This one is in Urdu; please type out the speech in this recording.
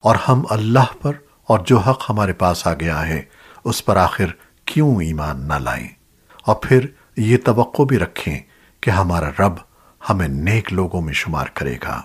اور ہم اللہ پر اور جو حق ہمارے پاس آ گیا ہے، اس پر آخر کیوں ایمان نہ لائیں؟ اور پھر یہ توقع بھی رکھیں کہ ہمارا رب ہمیں نیک لوگوں میں شمار کرے گا۔